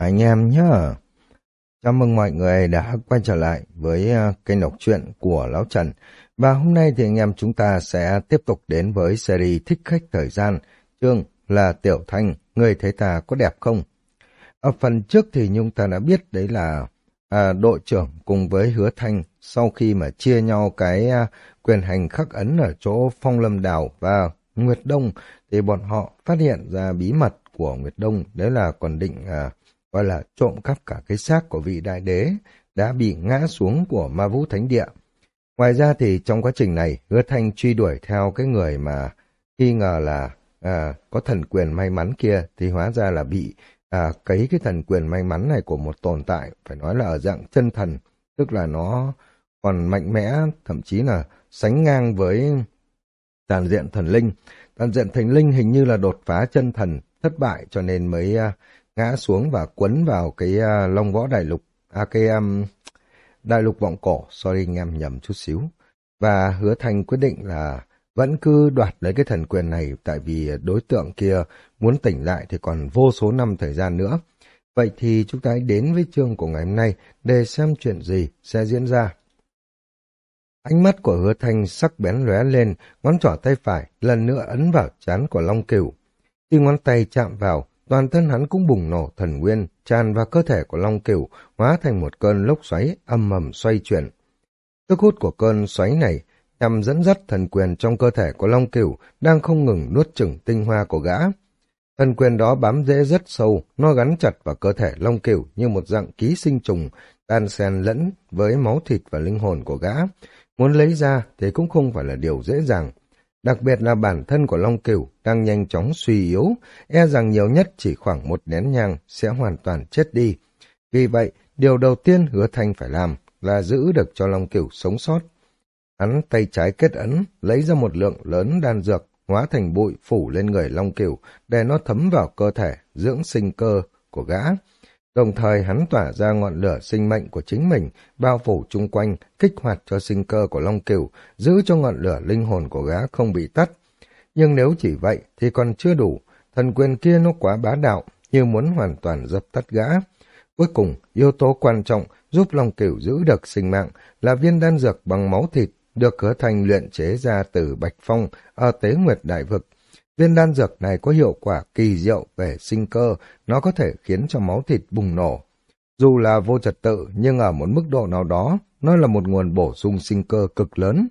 anh em nhá. Chào mừng mọi người đã quay trở lại với à, kênh đọc truyện của Lão Trần. Và hôm nay thì anh em chúng ta sẽ tiếp tục đến với series Thích Khách Thời Gian, chương là Tiểu Thanh, người thấy ta có đẹp không? Ở phần trước thì chúng ta đã biết đấy là à, đội trưởng cùng với Hứa Thanh sau khi mà chia nhau cái à, quyền hành khắc ấn ở chỗ Phong Lâm Đảo và Nguyệt Đông thì bọn họ phát hiện ra bí mật của Nguyệt Đông, đấy là còn định à, gọi là trộm cắp cả cái xác của vị đại đế đã bị ngã xuống của ma vũ thánh địa. Ngoài ra thì trong quá trình này, hứa thanh truy đuổi theo cái người mà nghi ngờ là à, có thần quyền may mắn kia thì hóa ra là bị à, cấy cái thần quyền may mắn này của một tồn tại, phải nói là ở dạng chân thần, tức là nó còn mạnh mẽ, thậm chí là sánh ngang với tàn diện thần linh. Tàn diện thần linh hình như là đột phá chân thần, thất bại cho nên mới à, ngã xuống và quấn vào cái à, uh, long võ đại lục, à, cái um, đại lục vọng cổ, sorry anh em nhầm chút xíu. Và hứa thành quyết định là vẫn cứ đoạt lấy cái thần quyền này tại vì đối tượng kia muốn tỉnh lại thì còn vô số năm thời gian nữa. Vậy thì chúng ta hãy đến với chương của ngày hôm nay để xem chuyện gì sẽ diễn ra. Ánh mắt của hứa thanh sắc bén lóe lên, ngón trỏ tay phải lần nữa ấn vào chán của Long Cửu. Khi ngón tay chạm vào, toàn thân hắn cũng bùng nổ thần nguyên, tràn vào cơ thể của Long Cửu, hóa thành một cơn lốc xoáy âm ầm xoay chuyển. Sức hút của cơn xoáy này nhằm dẫn dắt thần quyền trong cơ thể của Long Cửu đang không ngừng nuốt chửng tinh hoa của gã. Thần quyền đó bám rễ rất sâu, nó gắn chặt vào cơ thể Long Cửu như một dạng ký sinh trùng, đan xen lẫn với máu thịt và linh hồn của gã. Muốn lấy ra thì cũng không phải là điều dễ dàng. Đặc biệt là bản thân của Long Cửu đang nhanh chóng suy yếu, e rằng nhiều nhất chỉ khoảng một nén nhang sẽ hoàn toàn chết đi. Vì vậy, điều đầu tiên hứa thanh phải làm là giữ được cho Long Cửu sống sót. Hắn tay trái kết ấn, lấy ra một lượng lớn đan dược, hóa thành bụi phủ lên người Long Cửu để nó thấm vào cơ thể, dưỡng sinh cơ của gã. Đồng thời hắn tỏa ra ngọn lửa sinh mệnh của chính mình, bao phủ chung quanh, kích hoạt cho sinh cơ của Long Cửu, giữ cho ngọn lửa linh hồn của gã không bị tắt. Nhưng nếu chỉ vậy thì còn chưa đủ, thần quyền kia nó quá bá đạo, như muốn hoàn toàn dập tắt gã. Cuối cùng, yếu tố quan trọng giúp Long Cửu giữ được sinh mạng là viên đan dược bằng máu thịt được hứa thành luyện chế ra từ Bạch Phong ở Tế Nguyệt Đại Vực. Viên đan dược này có hiệu quả kỳ diệu về sinh cơ, nó có thể khiến cho máu thịt bùng nổ. Dù là vô trật tự, nhưng ở một mức độ nào đó, nó là một nguồn bổ sung sinh cơ cực lớn.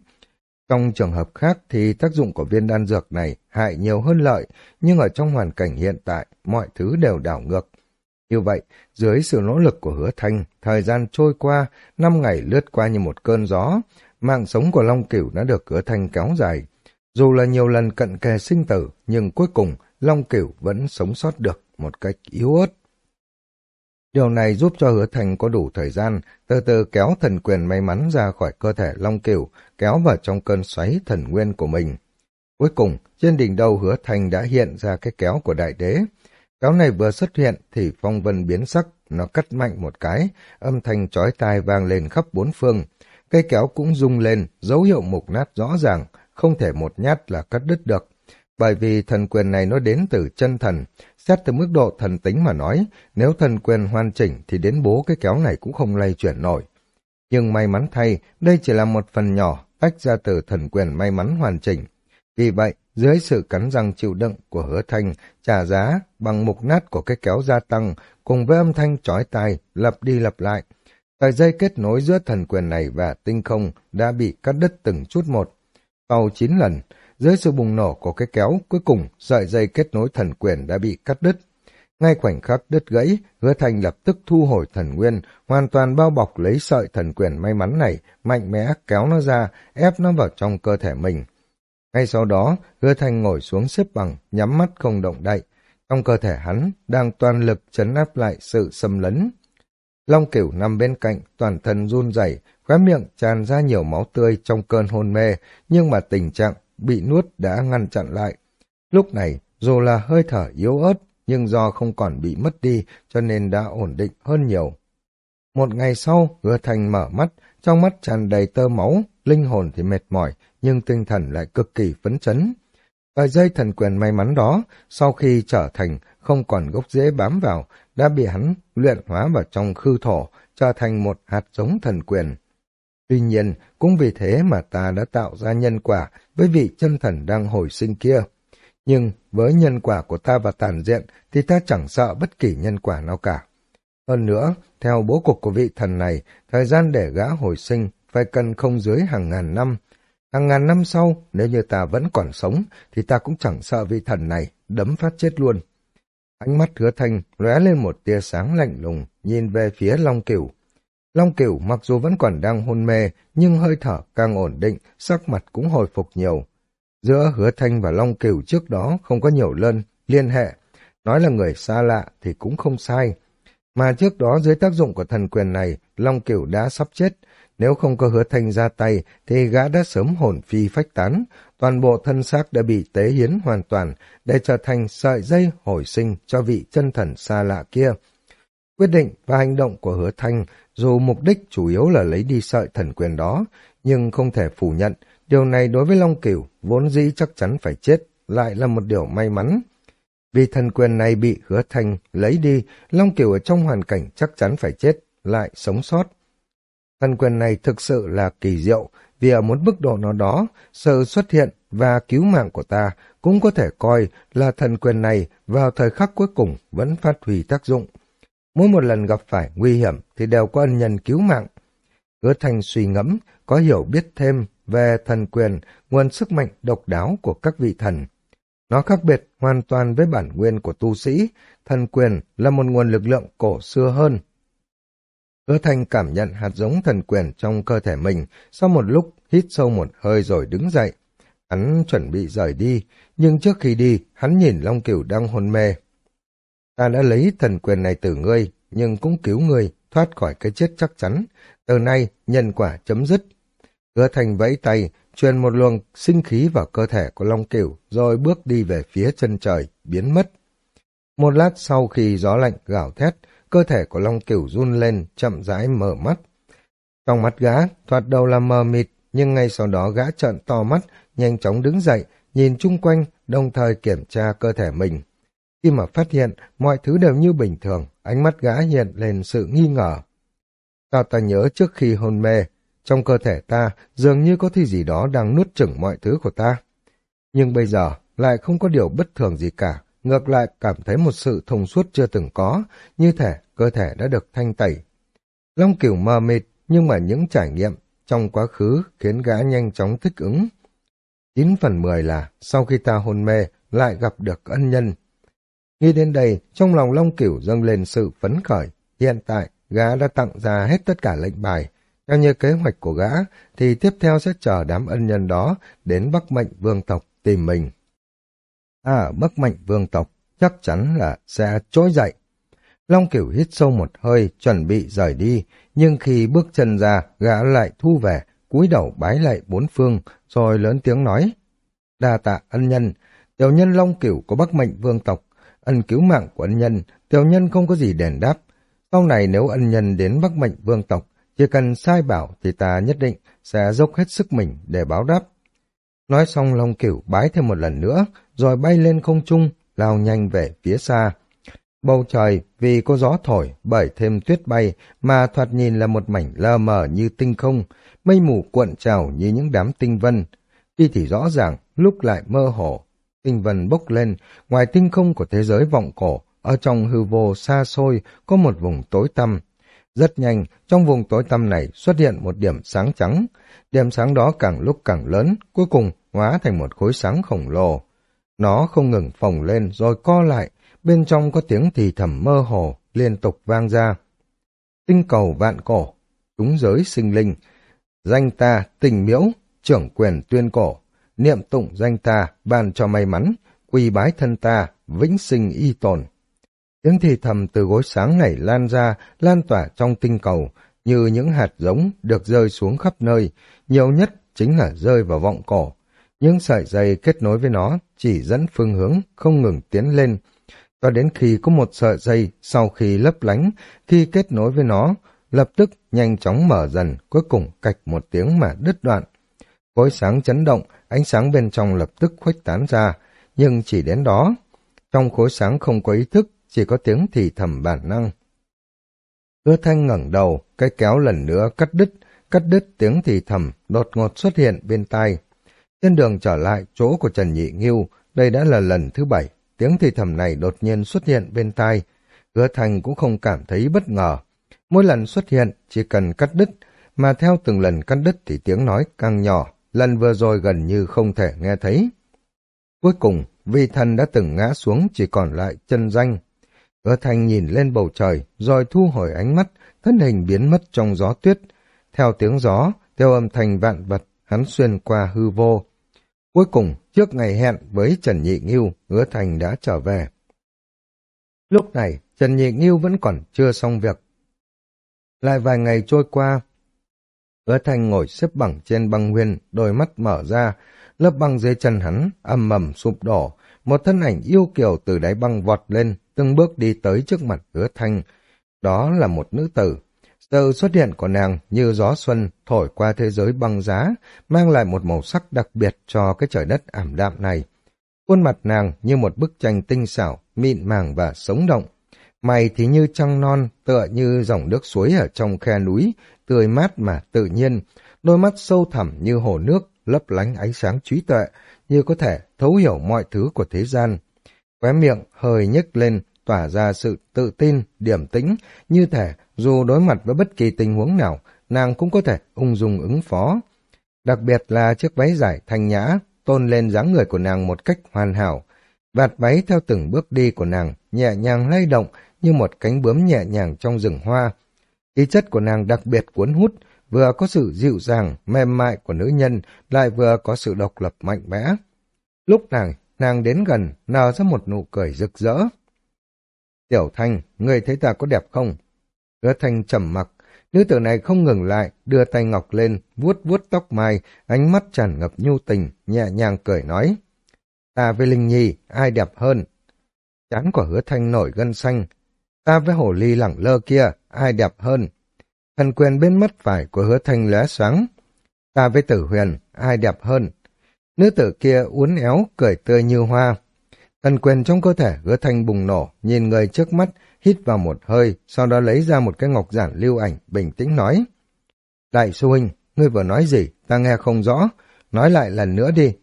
Trong trường hợp khác thì tác dụng của viên đan dược này hại nhiều hơn lợi, nhưng ở trong hoàn cảnh hiện tại, mọi thứ đều đảo ngược. Như vậy, dưới sự nỗ lực của hứa thanh, thời gian trôi qua, năm ngày lướt qua như một cơn gió, mạng sống của Long Cửu đã được hứa thanh kéo dài. Dù là nhiều lần cận kề sinh tử, nhưng cuối cùng Long Cửu vẫn sống sót được một cách yếu ớt. Điều này giúp cho hứa thành có đủ thời gian từ từ kéo thần quyền may mắn ra khỏi cơ thể Long Cửu, kéo vào trong cơn xoáy thần nguyên của mình. Cuối cùng, trên đỉnh đầu hứa thành đã hiện ra cái kéo của đại đế. Kéo này vừa xuất hiện thì phong vân biến sắc, nó cắt mạnh một cái, âm thanh chói tai vang lên khắp bốn phương. Cây kéo cũng rung lên, dấu hiệu mục nát rõ ràng, không thể một nhát là cắt đứt được. Bởi vì thần quyền này nó đến từ chân thần, xét từ mức độ thần tính mà nói, nếu thần quyền hoàn chỉnh thì đến bố cái kéo này cũng không lay chuyển nổi. Nhưng may mắn thay, đây chỉ là một phần nhỏ tách ra từ thần quyền may mắn hoàn chỉnh. Vì vậy, dưới sự cắn răng chịu đựng của hứa thanh, trả giá bằng mục nát của cái kéo gia tăng, cùng với âm thanh chói tai, lặp đi lặp lại. Sợi dây kết nối giữa thần quyền này và tinh không đã bị cắt đứt từng chút một. Sau 9 lần, dưới sự bùng nổ của cái kéo, cuối cùng sợi dây kết nối thần quyền đã bị cắt đứt. Ngay khoảnh khắc đứt gãy, hứa thành lập tức thu hồi thần nguyên, hoàn toàn bao bọc lấy sợi thần quyền may mắn này, mạnh mẽ kéo nó ra, ép nó vào trong cơ thể mình. Ngay sau đó, hứa thành ngồi xuống xếp bằng, nhắm mắt không động đậy. Trong cơ thể hắn, đang toàn lực chấn áp lại sự xâm lấn. Long cửu nằm bên cạnh, toàn thân run rẩy, khóe miệng tràn ra nhiều máu tươi trong cơn hôn mê, nhưng mà tình trạng bị nuốt đã ngăn chặn lại. Lúc này, dù là hơi thở yếu ớt, nhưng do không còn bị mất đi, cho nên đã ổn định hơn nhiều. Một ngày sau, hứa thành mở mắt, trong mắt tràn đầy tơ máu, linh hồn thì mệt mỏi, nhưng tinh thần lại cực kỳ phấn chấn. Ở dây thần quyền may mắn đó, sau khi trở thành không còn gốc rễ bám vào, đã bị hắn luyện hóa vào trong khư thổ, trở thành một hạt giống thần quyền. Tuy nhiên, cũng vì thế mà ta đã tạo ra nhân quả với vị chân thần đang hồi sinh kia. Nhưng với nhân quả của ta và tàn diện thì ta chẳng sợ bất kỳ nhân quả nào cả. Hơn nữa, theo bố cục của vị thần này, thời gian để gã hồi sinh phải cần không dưới hàng ngàn năm. Hàng ngàn năm sau, nếu như ta vẫn còn sống, thì ta cũng chẳng sợ vị thần này, đấm phát chết luôn. Ánh mắt hứa thanh lóe lên một tia sáng lạnh lùng, nhìn về phía Long Cửu. Long Cửu mặc dù vẫn còn đang hôn mê, nhưng hơi thở càng ổn định, sắc mặt cũng hồi phục nhiều. Giữa hứa thanh và Long Cửu trước đó không có nhiều lân, liên hệ. Nói là người xa lạ thì cũng không sai. Mà trước đó dưới tác dụng của thần quyền này, Long Cửu đã sắp chết. Nếu không có hứa thanh ra tay, thì gã đã sớm hồn phi phách tán. Toàn bộ thân xác đã bị tế hiến hoàn toàn để trở thành sợi dây hồi sinh cho vị chân thần xa lạ kia. Quyết định và hành động của hứa thanh dù mục đích chủ yếu là lấy đi sợi thần quyền đó, nhưng không thể phủ nhận, điều này đối với Long Cửu vốn dĩ chắc chắn phải chết, lại là một điều may mắn. Vì thần quyền này bị hứa thanh lấy đi, Long Cửu ở trong hoàn cảnh chắc chắn phải chết, lại sống sót. Thần quyền này thực sự là kỳ diệu, vì ở một mức độ nào đó, sự xuất hiện và cứu mạng của ta cũng có thể coi là thần quyền này vào thời khắc cuối cùng vẫn phát huy tác dụng. Mỗi một lần gặp phải nguy hiểm thì đều có ân nhân cứu mạng. Hứa Thanh suy ngẫm, có hiểu biết thêm về thần quyền, nguồn sức mạnh độc đáo của các vị thần. Nó khác biệt hoàn toàn với bản nguyên của tu sĩ, thần quyền là một nguồn lực lượng cổ xưa hơn. Hứa Thanh cảm nhận hạt giống thần quyền trong cơ thể mình, sau một lúc hít sâu một hơi rồi đứng dậy. Hắn chuẩn bị rời đi, nhưng trước khi đi, hắn nhìn Long Cửu đang hôn mê. Ta đã lấy thần quyền này từ ngươi, nhưng cũng cứu ngươi, thoát khỏi cái chết chắc chắn. Từ nay, nhân quả chấm dứt. Hứa thành vẫy tay, truyền một luồng sinh khí vào cơ thể của Long Cửu, rồi bước đi về phía chân trời, biến mất. Một lát sau khi gió lạnh gào thét, cơ thể của Long Cửu run lên, chậm rãi mở mắt. Trong mắt gã, thoạt đầu là mờ mịt, nhưng ngay sau đó gã trợn to mắt, nhanh chóng đứng dậy, nhìn chung quanh, đồng thời kiểm tra cơ thể mình. Khi mà phát hiện mọi thứ đều như bình thường, ánh mắt gã hiện lên sự nghi ngờ. Sao ta nhớ trước khi hôn mê, trong cơ thể ta dường như có thứ gì đó đang nuốt chửng mọi thứ của ta. Nhưng bây giờ lại không có điều bất thường gì cả, ngược lại cảm thấy một sự thông suốt chưa từng có, như thể cơ thể đã được thanh tẩy. Long cửu mờ mịt, nhưng mà những trải nghiệm trong quá khứ khiến gã nhanh chóng thích ứng. 9 phần 10 là sau khi ta hôn mê lại gặp được ân nhân, Nghĩ đến đây, trong lòng Long Cửu dâng lên sự phấn khởi. Hiện tại, gã đã tặng ra hết tất cả lệnh bài. Theo như kế hoạch của gã, thì tiếp theo sẽ chờ đám ân nhân đó đến Bắc Mệnh Vương tộc tìm mình. À, Bắc Mệnh Vương tộc chắc chắn là sẽ trỗi dậy. Long Cửu hít sâu một hơi, chuẩn bị rời đi, nhưng khi bước chân ra, gã lại thu về, cúi đầu bái lại bốn phương, rồi lớn tiếng nói. Đa tạ ân nhân, tiểu nhân Long Cửu của Bắc Mệnh Vương tộc ân cứu mạng của ân nhân, tiểu nhân không có gì đền đáp. Sau này nếu ân nhân đến Bắc Mệnh Vương tộc, chỉ cần sai bảo thì ta nhất định sẽ dốc hết sức mình để báo đáp. Nói xong Long Cửu bái thêm một lần nữa, rồi bay lên không trung, lao nhanh về phía xa. Bầu trời vì có gió thổi bởi thêm tuyết bay mà thoạt nhìn là một mảnh lờ mờ như tinh không, mây mù cuộn trào như những đám tinh vân. Khi thì rõ ràng, lúc lại mơ hồ, tinh vân bốc lên, ngoài tinh không của thế giới vọng cổ, ở trong hư vô xa xôi có một vùng tối tăm. Rất nhanh, trong vùng tối tăm này xuất hiện một điểm sáng trắng. Điểm sáng đó càng lúc càng lớn, cuối cùng hóa thành một khối sáng khổng lồ. Nó không ngừng phồng lên rồi co lại, bên trong có tiếng thì thầm mơ hồ, liên tục vang ra. Tinh cầu vạn cổ, chúng giới sinh linh, danh ta tình miễu, trưởng quyền tuyên cổ, niệm tụng danh ta, ban cho may mắn, quỳ bái thân ta, vĩnh sinh y tồn. Tiếng thì thầm từ gối sáng này lan ra, lan tỏa trong tinh cầu, như những hạt giống được rơi xuống khắp nơi, nhiều nhất chính là rơi vào vọng cổ. Những sợi dây kết nối với nó chỉ dẫn phương hướng, không ngừng tiến lên, cho đến khi có một sợi dây sau khi lấp lánh, khi kết nối với nó, lập tức nhanh chóng mở dần, cuối cùng cạch một tiếng mà đứt đoạn. Cối sáng chấn động, ánh sáng bên trong lập tức khuếch tán ra, nhưng chỉ đến đó. Trong khối sáng không có ý thức, chỉ có tiếng thì thầm bản năng. Ưa thanh ngẩng đầu, cái kéo lần nữa cắt đứt, cắt đứt tiếng thì thầm, đột ngột xuất hiện bên tai. Trên đường trở lại chỗ của Trần Nhị Nghiêu, đây đã là lần thứ bảy, tiếng thì thầm này đột nhiên xuất hiện bên tai. Ưa thanh cũng không cảm thấy bất ngờ. Mỗi lần xuất hiện, chỉ cần cắt đứt, mà theo từng lần cắt đứt thì tiếng nói càng nhỏ, lần vừa rồi gần như không thể nghe thấy. Cuối cùng, vi thần đã từng ngã xuống chỉ còn lại chân danh. Ưa thanh nhìn lên bầu trời, rồi thu hồi ánh mắt, thân hình biến mất trong gió tuyết. Theo tiếng gió, theo âm thanh vạn vật, hắn xuyên qua hư vô. Cuối cùng, trước ngày hẹn với Trần Nhị Nghiêu, Ưa thành đã trở về. Lúc này, Trần Nhị Nghiêu vẫn còn chưa xong việc. Lại vài ngày trôi qua, hứa Thanh ngồi xếp bằng trên băng nguyên, đôi mắt mở ra, lớp băng dưới chân hắn, âm mầm sụp đổ, một thân ảnh yêu kiều từ đáy băng vọt lên, từng bước đi tới trước mặt hứa thanh. Đó là một nữ tử. Sự xuất hiện của nàng như gió xuân thổi qua thế giới băng giá, mang lại một màu sắc đặc biệt cho cái trời đất ảm đạm này. Khuôn mặt nàng như một bức tranh tinh xảo, mịn màng và sống động. Mày thì như trăng non, tựa như dòng nước suối ở trong khe núi, tươi mát mà tự nhiên, đôi mắt sâu thẳm như hồ nước, lấp lánh ánh sáng trí tuệ, như có thể thấu hiểu mọi thứ của thế gian. Khóe miệng hơi nhếch lên, tỏa ra sự tự tin, điểm tĩnh, như thể dù đối mặt với bất kỳ tình huống nào, nàng cũng có thể ung dung ứng phó. Đặc biệt là chiếc váy dài thanh nhã, tôn lên dáng người của nàng một cách hoàn hảo. Vạt váy theo từng bước đi của nàng, nhẹ nhàng lay động như một cánh bướm nhẹ nhàng trong rừng hoa. Ý chất của nàng đặc biệt cuốn hút, vừa có sự dịu dàng, mềm mại của nữ nhân, lại vừa có sự độc lập mạnh mẽ. Lúc này, nàng đến gần, nở ra một nụ cười rực rỡ. Tiểu Thanh, người thấy ta có đẹp không? Hứa Thanh trầm mặc, nữ tử này không ngừng lại, đưa tay ngọc lên, vuốt vuốt tóc mai, ánh mắt tràn ngập nhu tình, nhẹ nhàng cười nói. Ta với Linh Nhi, ai đẹp hơn? Chán của hứa Thanh nổi gân xanh. Ta với hổ ly lẳng lơ kia, ai đẹp hơn? Thần quyền bên mắt phải của hứa Thanh lóe sáng. Ta với tử huyền, ai đẹp hơn? Nữ tử kia uốn éo, cười tươi như hoa. Thần quyền trong cơ thể hứa thanh bùng nổ, nhìn người trước mắt, hít vào một hơi, sau đó lấy ra một cái ngọc giản lưu ảnh, bình tĩnh nói. Đại sư huynh, ngươi vừa nói gì, ta nghe không rõ, nói lại lần nữa đi.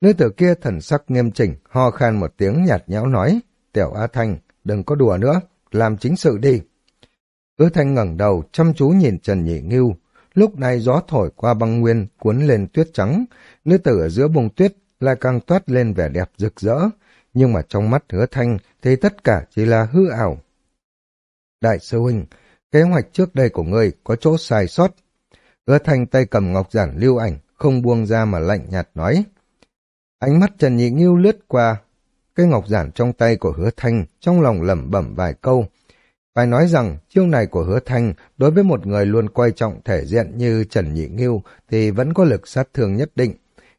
Nữ tử kia thần sắc nghiêm chỉnh, ho khan một tiếng nhạt nhẽo nói, tiểu A Thanh, đừng có đùa nữa, làm chính sự đi. Hứa thanh ngẩng đầu, chăm chú nhìn Trần Nhị Ngưu, lúc này gió thổi qua băng nguyên, cuốn lên tuyết trắng, nữ tử ở giữa bông tuyết lại càng toát lên vẻ đẹp rực rỡ, nhưng mà trong mắt hứa thanh thì tất cả chỉ là hư ảo. Đại sư huynh, kế hoạch trước đây của ngươi có chỗ sai sót. Hứa thanh tay cầm ngọc giản lưu ảnh, không buông ra mà lạnh nhạt nói. Ánh mắt Trần Nhị Ngưu lướt qua cái ngọc giản trong tay của hứa thanh, trong lòng lẩm bẩm vài câu. Phải nói rằng, chiêu này của hứa thanh đối với một người luôn coi trọng thể diện như Trần Nhị Nghiêu thì vẫn có lực sát thương nhất định.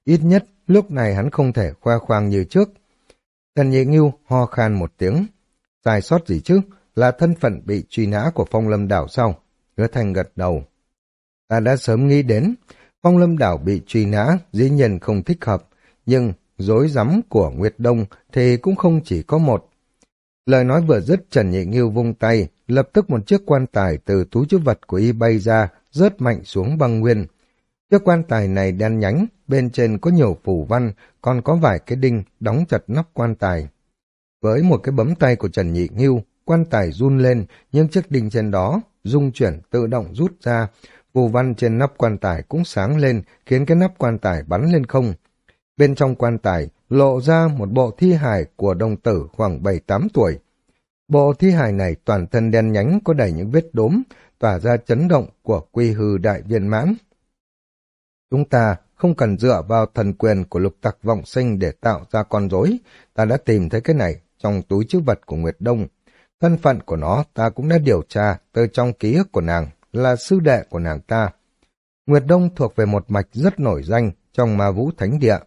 Ít nhất, lúc này hắn không thể khoa khoang như trước. Trần Nhị Ngưu ho khan một tiếng. Sai sót gì chứ? Là thân phận bị truy nã của phong lâm đảo sau. Hứa thanh gật đầu. Ta đã sớm nghĩ đến, phong lâm đảo bị truy nã, dĩ nhiên không thích hợp, nhưng dối rắm của Nguyệt Đông thì cũng không chỉ có một. Lời nói vừa dứt Trần Nhị Nghiêu vung tay, lập tức một chiếc quan tài từ túi chứa vật của y bay ra, rớt mạnh xuống băng nguyên. Chiếc quan tài này đen nhánh, bên trên có nhiều phủ văn, còn có vài cái đinh đóng chặt nắp quan tài. Với một cái bấm tay của Trần Nhị Nghiêu, quan tài run lên, nhưng chiếc đinh trên đó, rung chuyển tự động rút ra, phù văn trên nắp quan tài cũng sáng lên, khiến cái nắp quan tài bắn lên không. Bên trong quan tài lộ ra một bộ thi hài của đồng tử khoảng 7-8 tuổi. Bộ thi hài này toàn thân đen nhánh có đầy những vết đốm, tỏa ra chấn động của quy hư đại viên mãn. Chúng ta không cần dựa vào thần quyền của lục tặc vọng sinh để tạo ra con rối. Ta đã tìm thấy cái này trong túi chữ vật của Nguyệt Đông. Thân phận của nó ta cũng đã điều tra từ trong ký ức của nàng, là sư đệ của nàng ta. Nguyệt Đông thuộc về một mạch rất nổi danh trong ma vũ thánh địa.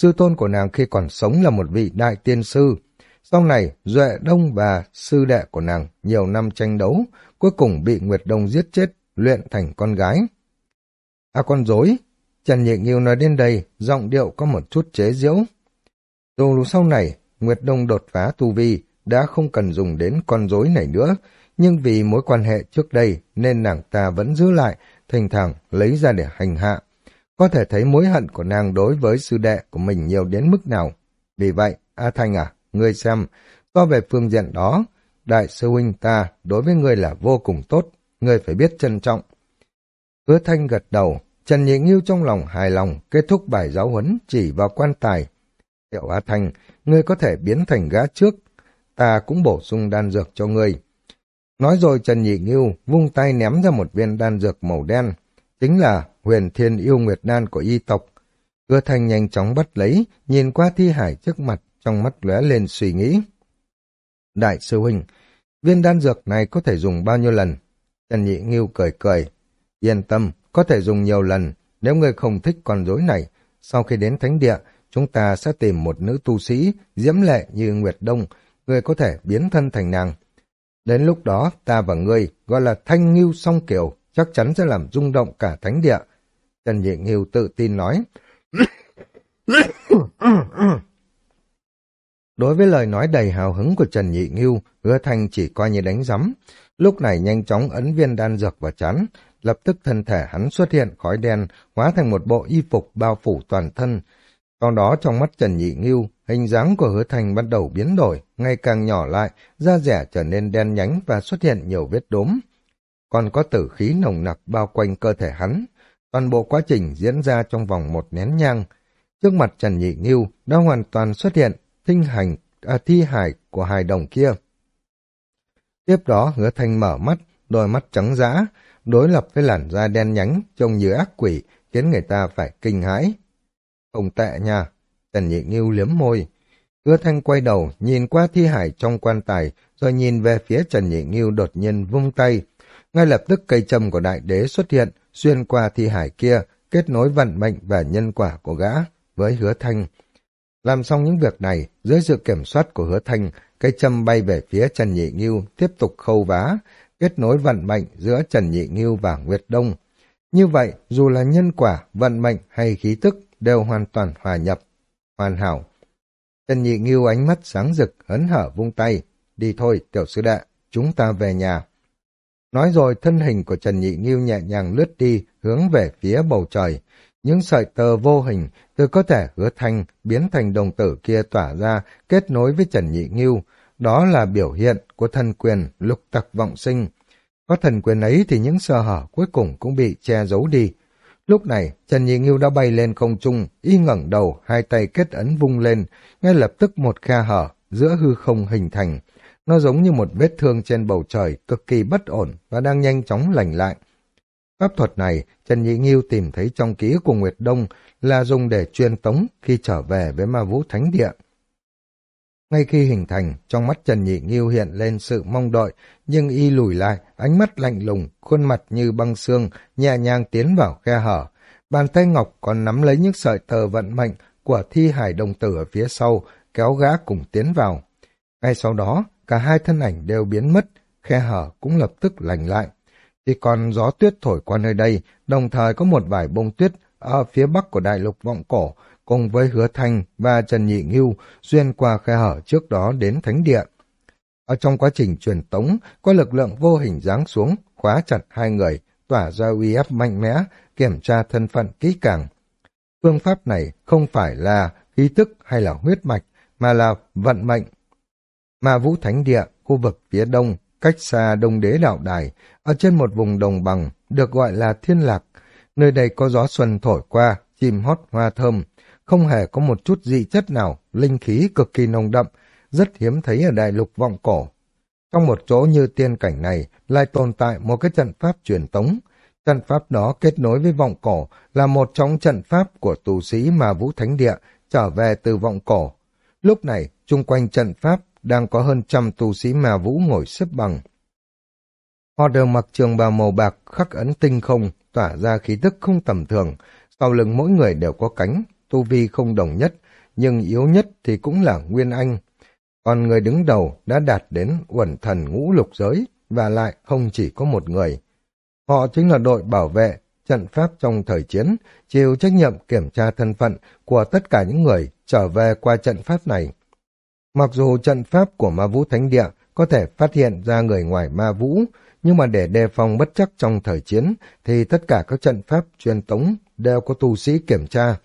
Sư tôn của nàng khi còn sống là một vị đại tiên sư. Sau này, Duệ Đông và sư đệ của nàng nhiều năm tranh đấu, cuối cùng bị Nguyệt Đông giết chết, luyện thành con gái. À con dối, Trần Nhị Nghiêu nói đến đây, giọng điệu có một chút chế giễu. Dù sau này, Nguyệt Đông đột phá tu vi, đã không cần dùng đến con rối này nữa, nhưng vì mối quan hệ trước đây nên nàng ta vẫn giữ lại, thỉnh thoảng lấy ra để hành hạ. Có thể thấy mối hận của nàng đối với sư đệ của mình nhiều đến mức nào. Vì vậy, A Thanh à, ngươi xem, so về phương diện đó, đại sư huynh ta đối với ngươi là vô cùng tốt, ngươi phải biết trân trọng. Hứa Thanh gật đầu, Trần Nhị Nghiêu trong lòng hài lòng, kết thúc bài giáo huấn chỉ vào quan tài. Tiểu A Thanh, ngươi có thể biến thành gã trước, ta cũng bổ sung đan dược cho ngươi. Nói rồi Trần Nhị Nghiêu vung tay ném ra một viên đan dược màu đen, chính là huyền thiên yêu nguyệt đan của y tộc. Ưa Thanh nhanh chóng bắt lấy, nhìn qua thi hải trước mặt, trong mắt lóe lên suy nghĩ. Đại sư huynh, viên đan dược này có thể dùng bao nhiêu lần? Trần Nhị Nghiêu cười cười. Yên tâm, có thể dùng nhiều lần, nếu người không thích con rối này. Sau khi đến thánh địa, chúng ta sẽ tìm một nữ tu sĩ, diễm lệ như Nguyệt Đông, người có thể biến thân thành nàng. Đến lúc đó, ta và ngươi, gọi là thanh nghiêu song kiều, chắc chắn sẽ làm rung động cả thánh địa. Trần Nhị Nghiêu tự tin nói. Đối với lời nói đầy hào hứng của Trần Nhị Nghiêu, hứa thanh chỉ coi như đánh giấm. Lúc này nhanh chóng ấn viên đan dược vào chán, lập tức thân thể hắn xuất hiện khói đen, hóa thành một bộ y phục bao phủ toàn thân. Sau đó trong mắt Trần Nhị Nghiêu, hình dáng của hứa thanh bắt đầu biến đổi, ngày càng nhỏ lại, da rẻ trở nên đen nhánh và xuất hiện nhiều vết đốm. Còn có tử khí nồng nặc bao quanh cơ thể hắn. Toàn bộ quá trình diễn ra trong vòng một nén nhang. Trước mặt Trần Nhị Nghiêu đã hoàn toàn xuất hiện thinh hành, à, thi hài của hài đồng kia. Tiếp đó hứa thanh mở mắt, đôi mắt trắng dã, đối lập với làn da đen nhánh, trông như ác quỷ, khiến người ta phải kinh hãi. Không tệ nha, Trần Nhị Nghiêu liếm môi. Hứa thanh quay đầu, nhìn qua thi hải trong quan tài, rồi nhìn về phía Trần Nhị Nghiêu đột nhiên vung tay. Ngay lập tức cây châm của đại đế xuất hiện, xuyên qua thi hải kia, kết nối vận mệnh và nhân quả của gã với hứa thanh. Làm xong những việc này, dưới sự kiểm soát của hứa thanh, cây châm bay về phía Trần Nhị Nghiêu, tiếp tục khâu vá, kết nối vận mệnh giữa Trần Nhị Nghiêu và Nguyệt Đông. Như vậy, dù là nhân quả, vận mệnh hay khí tức đều hoàn toàn hòa nhập, hoàn hảo. Trần Nhị Nghiêu ánh mắt sáng rực, hấn hở vung tay. Đi thôi, tiểu sư đệ, chúng ta về nhà. Nói rồi thân hình của Trần Nhị Nghiêu nhẹ nhàng lướt đi, hướng về phía bầu trời. Những sợi tơ vô hình từ có thể hứa thanh biến thành đồng tử kia tỏa ra, kết nối với Trần Nhị Nghiêu. Đó là biểu hiện của thần quyền lục tặc vọng sinh. Có thần quyền ấy thì những sơ hở cuối cùng cũng bị che giấu đi. Lúc này, Trần Nhị Nghiêu đã bay lên không trung, y ngẩng đầu, hai tay kết ấn vung lên, ngay lập tức một khe hở giữa hư không hình thành. Nó giống như một vết thương trên bầu trời, cực kỳ bất ổn và đang nhanh chóng lành lại. Pháp thuật này, Trần Nhị Nghiêu tìm thấy trong ký của Nguyệt Đông là dùng để truyền tống khi trở về với ma vũ thánh địa. Ngay khi hình thành, trong mắt Trần Nhị Nghiêu hiện lên sự mong đợi, nhưng y lùi lại, ánh mắt lạnh lùng, khuôn mặt như băng xương, nhẹ nhàng tiến vào khe hở. Bàn tay ngọc còn nắm lấy những sợi tờ vận mệnh của thi hải đồng tử ở phía sau, kéo gã cùng tiến vào. Ngay sau đó, cả hai thân ảnh đều biến mất, khe hở cũng lập tức lành lại. Chỉ còn gió tuyết thổi qua nơi đây, đồng thời có một vài bông tuyết ở phía bắc của đại lục vọng cổ, cùng với Hứa Thanh và Trần Nhị Ngưu xuyên qua khe hở trước đó đến Thánh Địa. Ở trong quá trình truyền tống, có lực lượng vô hình giáng xuống, khóa chặt hai người, tỏa ra uy áp mạnh mẽ, kiểm tra thân phận kỹ càng. Phương pháp này không phải là khí tức hay là huyết mạch, mà là vận mệnh. Ma Vũ Thánh Địa, khu vực phía đông, cách xa Đông Đế Đạo Đài, ở trên một vùng đồng bằng, được gọi là Thiên Lạc. Nơi đây có gió xuân thổi qua, chim hót hoa thơm, không hề có một chút dị chất nào, linh khí cực kỳ nồng đậm, rất hiếm thấy ở đại lục vọng cổ. Trong một chỗ như tiên cảnh này lại tồn tại một cái trận pháp truyền tống. Trận pháp đó kết nối với vọng cổ là một trong trận pháp của tù sĩ mà Vũ Thánh Địa trở về từ vọng cổ. Lúc này, chung quanh trận pháp đang có hơn trăm tu sĩ mà Vũ ngồi xếp bằng. Họ đều mặc trường bào màu bạc khắc ấn tinh không, tỏa ra khí tức không tầm thường. Sau lưng mỗi người đều có cánh, tu vi không đồng nhất, nhưng yếu nhất thì cũng là Nguyên Anh. Còn người đứng đầu đã đạt đến uẩn thần ngũ lục giới, và lại không chỉ có một người. Họ chính là đội bảo vệ, trận pháp trong thời chiến, chịu trách nhiệm kiểm tra thân phận của tất cả những người trở về qua trận pháp này. Mặc dù trận pháp của ma vũ thánh địa có thể phát hiện ra người ngoài ma vũ, nhưng mà để đề phòng bất chắc trong thời chiến thì tất cả các trận pháp truyền tống đều có tu sĩ kiểm tra.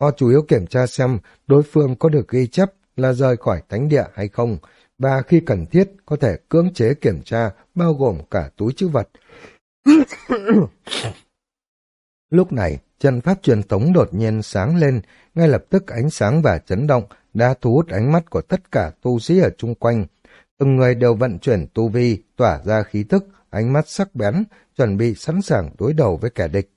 Họ chủ yếu kiểm tra xem đối phương có được ghi chép là rời khỏi thánh địa hay không, và khi cần thiết có thể cưỡng chế kiểm tra bao gồm cả túi chữ vật. Lúc này, trận pháp truyền tống đột nhiên sáng lên, ngay lập tức ánh sáng và chấn động đã thu hút ánh mắt của tất cả tu sĩ ở chung quanh. Từng người đều vận chuyển tu vi, tỏa ra khí tức, ánh mắt sắc bén, chuẩn bị sẵn sàng đối đầu với kẻ địch.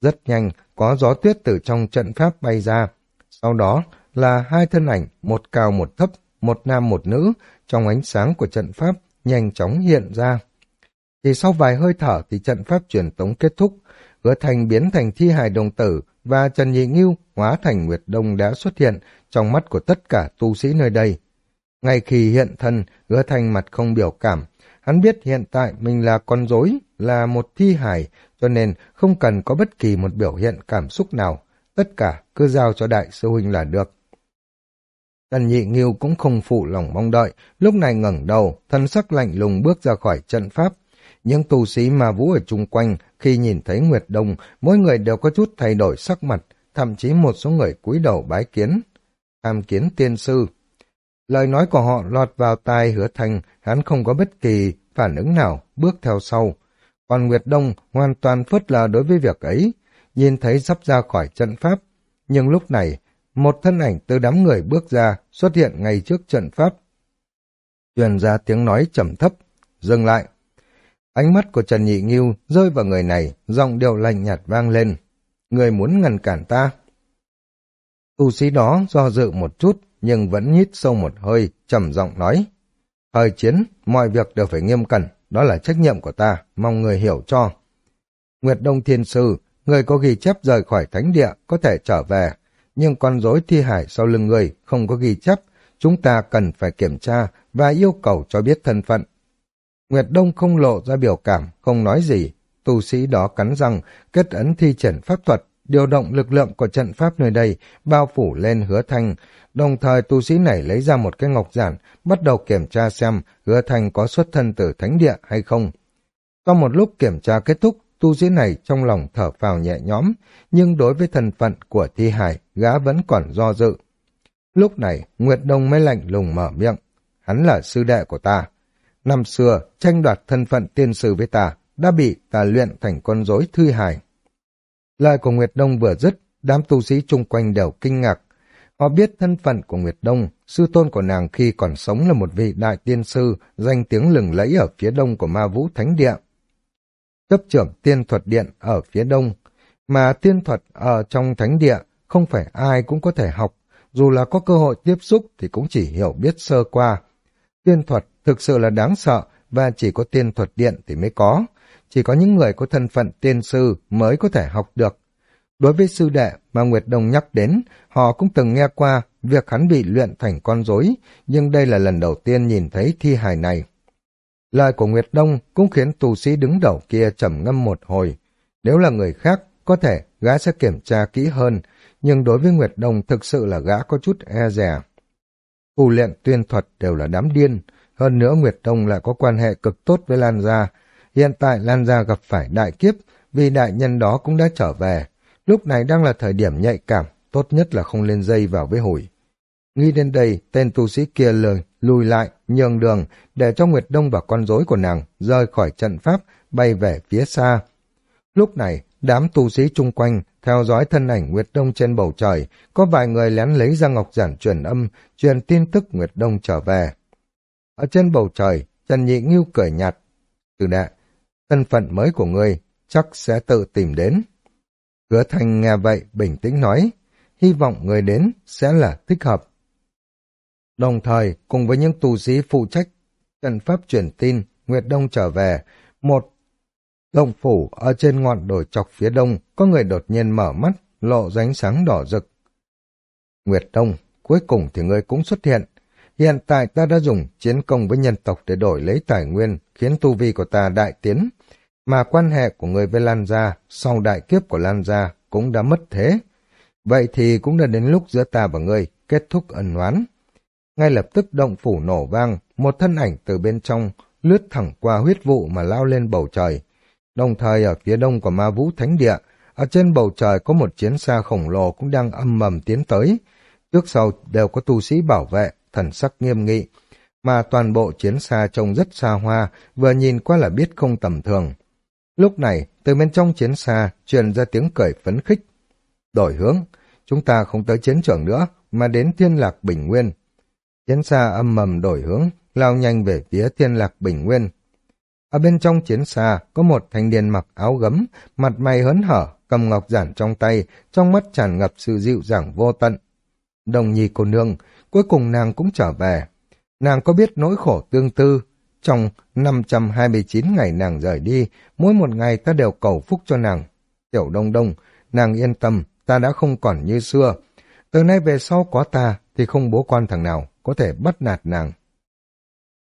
Rất nhanh, có gió tuyết từ trong trận pháp bay ra. Sau đó là hai thân ảnh, một cao một thấp, một nam một nữ, trong ánh sáng của trận pháp nhanh chóng hiện ra. Thì sau vài hơi thở thì trận pháp truyền tống kết thúc, hứa thành biến thành thi hài đồng tử và Trần Nhị Ngưu hóa thành Nguyệt Đông đã xuất hiện trong mắt của tất cả tu sĩ nơi đây. Ngay khi hiện thân, hứa thành mặt không biểu cảm, hắn biết hiện tại mình là con rối, là một thi hài, cho nên không cần có bất kỳ một biểu hiện cảm xúc nào, tất cả cứ giao cho đại sư huynh là được. Tần nhị nghiêu cũng không phụ lòng mong đợi, lúc này ngẩng đầu, thân sắc lạnh lùng bước ra khỏi trận pháp. Những tù sĩ ma vũ ở chung quanh, khi nhìn thấy Nguyệt Đông, mỗi người đều có chút thay đổi sắc mặt, thậm chí một số người cúi đầu bái kiến. Tham kiến tiên sư. Lời nói của họ lọt vào tai hứa thành, hắn không có bất kỳ phản ứng nào, bước theo sau. Còn Nguyệt Đông hoàn toàn phớt lờ đối với việc ấy, nhìn thấy sắp ra khỏi trận pháp. Nhưng lúc này, một thân ảnh từ đám người bước ra, xuất hiện ngay trước trận pháp. Truyền ra tiếng nói trầm thấp, dừng lại. Ánh mắt của Trần Nhị Nghiêu rơi vào người này, giọng điệu lạnh nhạt vang lên. Người muốn ngăn cản ta. Tu sĩ đó do dự một chút, nhưng vẫn nhít sâu một hơi, trầm giọng nói. Thời chiến, mọi việc đều phải nghiêm cẩn, đó là trách nhiệm của ta, mong người hiểu cho. Nguyệt Đông Thiên Sư, người có ghi chép rời khỏi thánh địa, có thể trở về, nhưng con rối thi hải sau lưng người không có ghi chép, chúng ta cần phải kiểm tra và yêu cầu cho biết thân phận. Nguyệt Đông không lộ ra biểu cảm, không nói gì. Tu sĩ đó cắn răng, kết ấn thi triển pháp thuật, điều động lực lượng của trận pháp nơi đây, bao phủ lên hứa thanh. Đồng thời tu sĩ này lấy ra một cái ngọc giản, bắt đầu kiểm tra xem hứa thanh có xuất thân từ thánh địa hay không. Sau một lúc kiểm tra kết thúc, tu sĩ này trong lòng thở phào nhẹ nhõm, nhưng đối với thân phận của thi hải, gã vẫn còn do dự. Lúc này, Nguyệt Đông mới lạnh lùng mở miệng. Hắn là sư đệ của ta. Năm xưa, tranh đoạt thân phận tiên sư với ta, đã bị ta luyện thành con rối thư hài. Lời của Nguyệt Đông vừa dứt, đám tu sĩ chung quanh đều kinh ngạc. Họ biết thân phận của Nguyệt Đông, sư tôn của nàng khi còn sống là một vị đại tiên sư, danh tiếng lừng lẫy ở phía đông của ma vũ thánh địa. Cấp trưởng tiên thuật điện ở phía đông, mà tiên thuật ở trong thánh địa không phải ai cũng có thể học, dù là có cơ hội tiếp xúc thì cũng chỉ hiểu biết sơ qua. Tiên thuật thực sự là đáng sợ và chỉ có tiên thuật điện thì mới có. Chỉ có những người có thân phận tiên sư mới có thể học được. Đối với sư đệ mà Nguyệt Đông nhắc đến, họ cũng từng nghe qua việc hắn bị luyện thành con rối, nhưng đây là lần đầu tiên nhìn thấy thi hài này. Lời của Nguyệt Đông cũng khiến tù sĩ đứng đầu kia trầm ngâm một hồi. Nếu là người khác, có thể gã sẽ kiểm tra kỹ hơn, nhưng đối với Nguyệt Đông thực sự là gã có chút e dè. Phù luyện tuyên thuật đều là đám điên, hơn nữa Nguyệt Đông lại có quan hệ cực tốt với Lan Gia. Hiện tại Lan Gia gặp phải đại kiếp, vì đại nhân đó cũng đã trở về. Lúc này đang là thời điểm nhạy cảm, tốt nhất là không lên dây vào với hủi. Nghĩ đến đây, tên tu sĩ kia lời lùi lại, nhường đường, để cho Nguyệt Đông và con rối của nàng rời khỏi trận pháp, bay về phía xa. Lúc này, đám tu sĩ chung quanh, theo dõi thân ảnh Nguyệt Đông trên bầu trời, có vài người lén lấy ra ngọc giản truyền âm, truyền tin tức Nguyệt Đông trở về. Ở trên bầu trời, Trần Nhị Ngưu cười nhạt. Từ đệ, thân phận mới của ngươi chắc sẽ tự tìm đến. Hứa Thành nghe vậy, bình tĩnh nói, hy vọng người đến sẽ là thích hợp. Đồng thời, cùng với những tù sĩ phụ trách trần pháp truyền tin, Nguyệt Đông trở về, một động phủ ở trên ngọn đồi chọc phía đông, có người đột nhiên mở mắt, lộ ránh sáng đỏ rực. Nguyệt Đông, cuối cùng thì ngươi cũng xuất hiện. Hiện tại ta đã dùng chiến công với nhân tộc để đổi lấy tài nguyên, khiến tu vi của ta đại tiến. Mà quan hệ của người với Lan Gia, sau đại kiếp của Lan Gia, cũng đã mất thế. Vậy thì cũng đã đến lúc giữa ta và ngươi kết thúc ẩn oán. Ngay lập tức động phủ nổ vang, một thân ảnh từ bên trong lướt thẳng qua huyết vụ mà lao lên bầu trời. Đồng thời ở phía đông của ma vũ thánh địa, ở trên bầu trời có một chiến xa khổng lồ cũng đang âm mầm tiến tới. Trước sau đều có tu sĩ bảo vệ, thần sắc nghiêm nghị, mà toàn bộ chiến xa trông rất xa hoa, vừa nhìn qua là biết không tầm thường. Lúc này, từ bên trong chiến xa truyền ra tiếng cười phấn khích. Đổi hướng, chúng ta không tới chiến trường nữa, mà đến thiên lạc bình nguyên. Chiến xa âm mầm đổi hướng, lao nhanh về phía thiên lạc bình nguyên. Ở bên trong chiến xa có một thanh niên mặc áo gấm, mặt mày hớn hở, cầm ngọc giản trong tay, trong mắt tràn ngập sự dịu dàng vô tận. Đồng nhi cô nương, cuối cùng nàng cũng trở về. Nàng có biết nỗi khổ tương tư. Trong 529 ngày nàng rời đi, mỗi một ngày ta đều cầu phúc cho nàng. Tiểu đông đông, nàng yên tâm, ta đã không còn như xưa. Từ nay về sau có ta, thì không bố con thằng nào có thể bắt nạt nàng.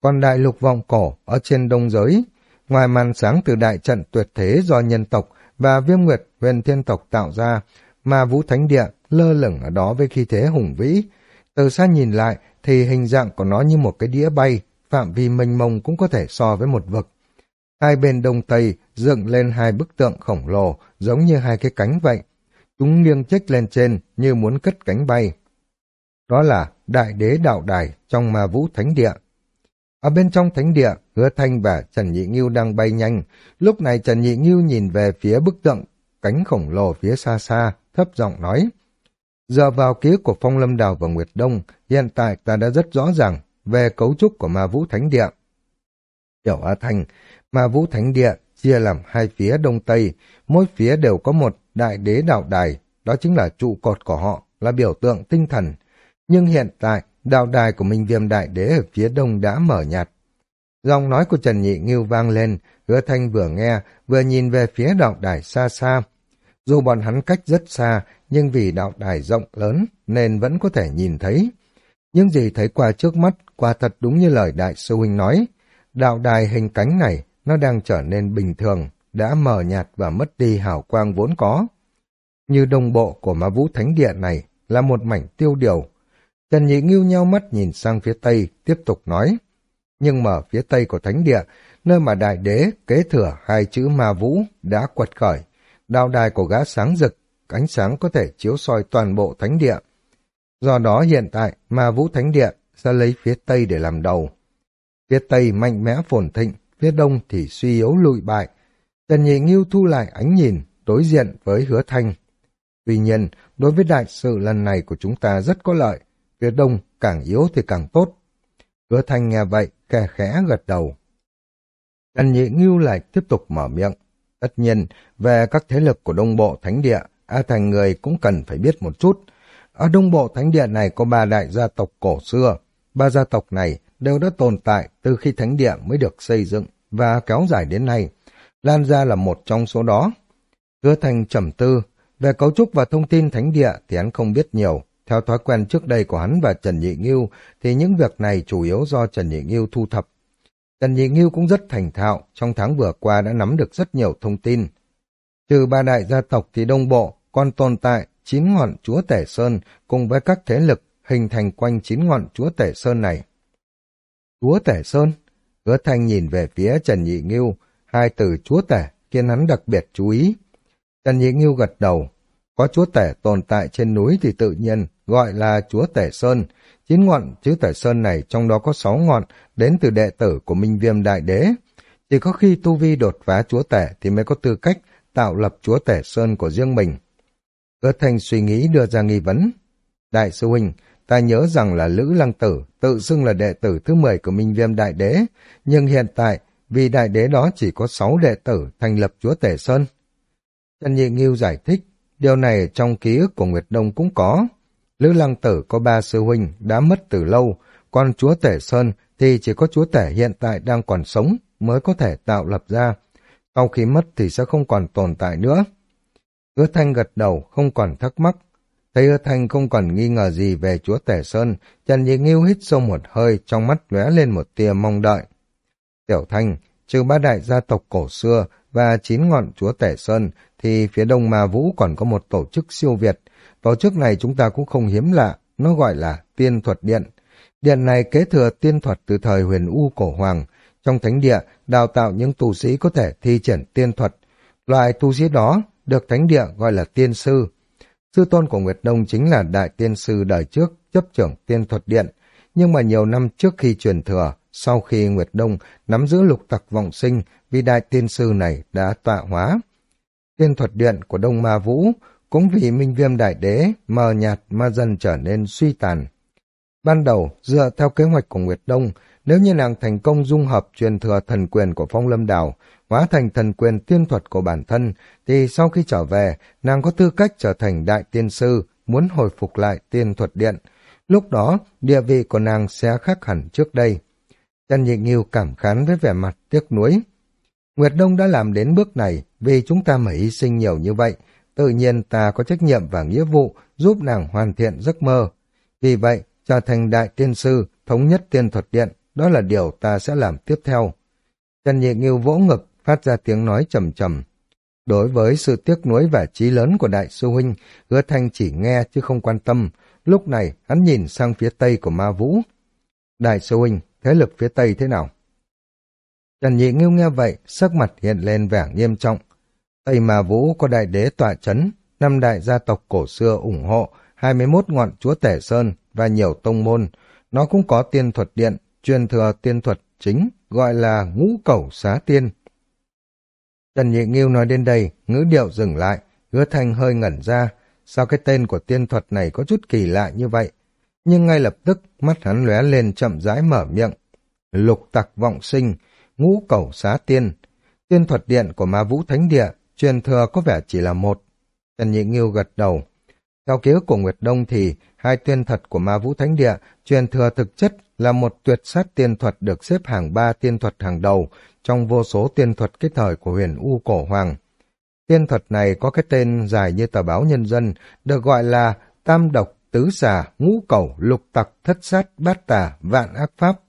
Còn đại lục vọng cổ ở trên đông giới, ngoài màn sáng từ đại trận tuyệt thế do nhân tộc và viêm nguyệt huyền thiên tộc tạo ra, mà vũ thánh địa lơ lửng ở đó với khí thế hùng vĩ. Từ xa nhìn lại thì hình dạng của nó như một cái đĩa bay, phạm vi mênh mông cũng có thể so với một vực. Hai bên đông tây dựng lên hai bức tượng khổng lồ giống như hai cái cánh vậy. Chúng nghiêng chếch lên trên như muốn cất cánh bay. Đó là đại đế đạo đài trong ma vũ thánh địa. Ở bên trong thánh địa, hứa thanh và Trần Nhị Nghiêu đang bay nhanh. Lúc này Trần Nhị Nghiêu nhìn về phía bức tượng cánh khổng lồ phía xa xa, thấp giọng nói. Giờ vào ký của Phong Lâm Đào và Nguyệt Đông, hiện tại ta đã rất rõ ràng về cấu trúc của ma vũ thánh địa. Tiểu A Thanh, ma vũ thánh địa chia làm hai phía đông tây, mỗi phía đều có một đại đế đạo đài, đó chính là trụ cột của họ, là biểu tượng tinh thần. Nhưng hiện tại, đạo đài của Minh Viêm Đại Đế ở phía đông đã mở nhạt. Giọng nói của Trần Nhị Ngưu vang lên, hứa thanh vừa nghe, vừa nhìn về phía đạo đài xa xa. Dù bọn hắn cách rất xa, nhưng vì đạo đài rộng lớn nên vẫn có thể nhìn thấy. Nhưng gì thấy qua trước mắt, quả thật đúng như lời đại sư huynh nói. Đạo đài hình cánh này, nó đang trở nên bình thường, đã mờ nhạt và mất đi hào quang vốn có. Như đồng bộ của ma vũ thánh địa này là một mảnh tiêu điều, Trần Nhị Ngưu nhau mắt nhìn sang phía tây, tiếp tục nói. Nhưng mà phía tây của thánh địa, nơi mà đại đế kế thừa hai chữ ma vũ đã quật khởi, đạo đài của gã sáng rực, ánh sáng có thể chiếu soi toàn bộ thánh địa. Do đó hiện tại, ma vũ thánh địa sẽ lấy phía tây để làm đầu. Phía tây mạnh mẽ phồn thịnh, phía đông thì suy yếu lụi bại. Trần Nhị Ngưu thu lại ánh nhìn, đối diện với hứa thanh. Tuy nhiên, đối với đại sự lần này của chúng ta rất có lợi, phía đông càng yếu thì càng tốt. Hứa thanh nghe vậy, khe khẽ gật đầu. Trần Nhị Ngưu lại tiếp tục mở miệng. Tất nhiên, về các thế lực của Đông Bộ Thánh Địa, A Thành người cũng cần phải biết một chút. Ở Đông Bộ Thánh Địa này có ba đại gia tộc cổ xưa. Ba gia tộc này đều đã tồn tại từ khi Thánh Địa mới được xây dựng và kéo dài đến nay. Lan Gia là một trong số đó. Hứa Thành trầm tư, về cấu trúc và thông tin Thánh Địa thì hắn không biết nhiều, theo thói quen trước đây của hắn và Trần Nhị Nghiêu, thì những việc này chủ yếu do Trần Nhị Nghiêu thu thập. Trần Nhị Nghiêu cũng rất thành thạo, trong tháng vừa qua đã nắm được rất nhiều thông tin. Trừ ba đại gia tộc thì đông bộ, còn tồn tại chín ngọn chúa tể sơn cùng với các thế lực hình thành quanh chín ngọn chúa tể sơn này. Chúa tể sơn? Hứa thanh nhìn về phía Trần Nhị Nghiêu, hai từ chúa tể khiến hắn đặc biệt chú ý. Trần Nhị Nghiêu gật đầu, có chúa tể tồn tại trên núi thì tự nhiên gọi là chúa tể sơn. Chín ngọn chữ tể sơn này trong đó có sáu ngọn đến từ đệ tử của Minh Viêm Đại Đế. Chỉ có khi Tu Vi đột phá chúa tể thì mới có tư cách tạo lập chúa tể sơn của riêng mình. Cơ thành suy nghĩ đưa ra nghi vấn. Đại sư huynh, ta nhớ rằng là Lữ Lăng Tử tự xưng là đệ tử thứ 10 của Minh Viêm Đại Đế, nhưng hiện tại vì Đại Đế đó chỉ có 6 đệ tử thành lập chúa tể sơn. Trần Nhị Nghiêu giải thích, Điều này trong ký ức của Nguyệt Đông cũng có. Lữ Lăng Tử có ba sư huynh đã mất từ lâu, còn chúa tể Sơn thì chỉ có chúa tể hiện tại đang còn sống mới có thể tạo lập ra. Sau khi mất thì sẽ không còn tồn tại nữa. Ưa Thanh gật đầu, không còn thắc mắc. Thấy Ưa Thanh không còn nghi ngờ gì về chúa tể Sơn, Trần Nhị Nghiêu hít sâu một hơi, trong mắt lóe lên một tia mong đợi. Tiểu Thanh, trừ ba đại gia tộc cổ xưa và chín ngọn chúa tể Sơn, thì phía đông Ma Vũ còn có một tổ chức siêu Việt. Tổ chức này chúng ta cũng không hiếm lạ, nó gọi là Tiên Thuật Điện. Điện này kế thừa tiên thuật từ thời huyền U cổ hoàng. Trong thánh địa, đào tạo những tu sĩ có thể thi triển tiên thuật. Loại tu sĩ đó được thánh địa gọi là tiên sư. Sư tôn của Nguyệt Đông chính là đại tiên sư đời trước, chấp trưởng tiên thuật điện. Nhưng mà nhiều năm trước khi truyền thừa, sau khi Nguyệt Đông nắm giữ lục tặc vọng sinh, vì đại tiên sư này đã tọa hóa. Tiên thuật điện của Đông Ma Vũ cũng vì minh viêm đại đế mờ nhạt mà dần trở nên suy tàn. Ban đầu, dựa theo kế hoạch của Nguyệt Đông, nếu như nàng thành công dung hợp truyền thừa thần quyền của Phong Lâm Đào, hóa thành thần quyền tiên thuật của bản thân, thì sau khi trở về, nàng có tư cách trở thành đại tiên sư, muốn hồi phục lại tiên thuật điện. Lúc đó, địa vị của nàng sẽ khác hẳn trước đây. Trần Nhị Nghiêu cảm khán với vẻ mặt tiếc nuối. Nguyệt Đông đã làm đến bước này vì chúng ta mà hy sinh nhiều như vậy. Tự nhiên ta có trách nhiệm và nghĩa vụ giúp nàng hoàn thiện giấc mơ. Vì vậy, trở thành đại tiên sư, thống nhất tiên thuật điện, đó là điều ta sẽ làm tiếp theo. Trần Nhị Nghiêu vỗ ngực, phát ra tiếng nói trầm trầm. Đối với sự tiếc nuối và trí lớn của đại sư huynh, hứa thanh chỉ nghe chứ không quan tâm. Lúc này, hắn nhìn sang phía tây của ma vũ. Đại sư huynh, thế lực phía tây thế nào? Trần Nhị Nghiêu nghe vậy, sắc mặt hiện lên vẻ nghiêm trọng. Tây Ma Vũ có đại đế tọa chấn, năm đại gia tộc cổ xưa ủng hộ, 21 ngọn chúa tể sơn và nhiều tông môn. Nó cũng có tiên thuật điện, truyền thừa tiên thuật chính, gọi là ngũ cẩu xá tiên. Trần Nhị Nghiêu nói đến đây, ngữ điệu dừng lại, hứa thanh hơi ngẩn ra. Sao cái tên của tiên thuật này có chút kỳ lạ như vậy? Nhưng ngay lập tức, mắt hắn lóe lên chậm rãi mở miệng. Lục tặc vọng sinh, ngũ cẩu xá tiên. Tiên thuật điện của ma vũ thánh địa, truyền thừa có vẻ chỉ là một. Trần Nhị Nghiêu gật đầu. Theo ký ức của Nguyệt Đông thì hai tuyên thuật của ma vũ thánh địa truyền thừa thực chất là một tuyệt sát tiên thuật được xếp hàng ba tiên thuật hàng đầu trong vô số tiên thuật cái thời của huyền U Cổ Hoàng. Tiên thuật này có cái tên dài như tờ báo nhân dân, được gọi là tam độc, tứ xà, ngũ cẩu, lục tặc, thất sát, bát tà, vạn ác pháp.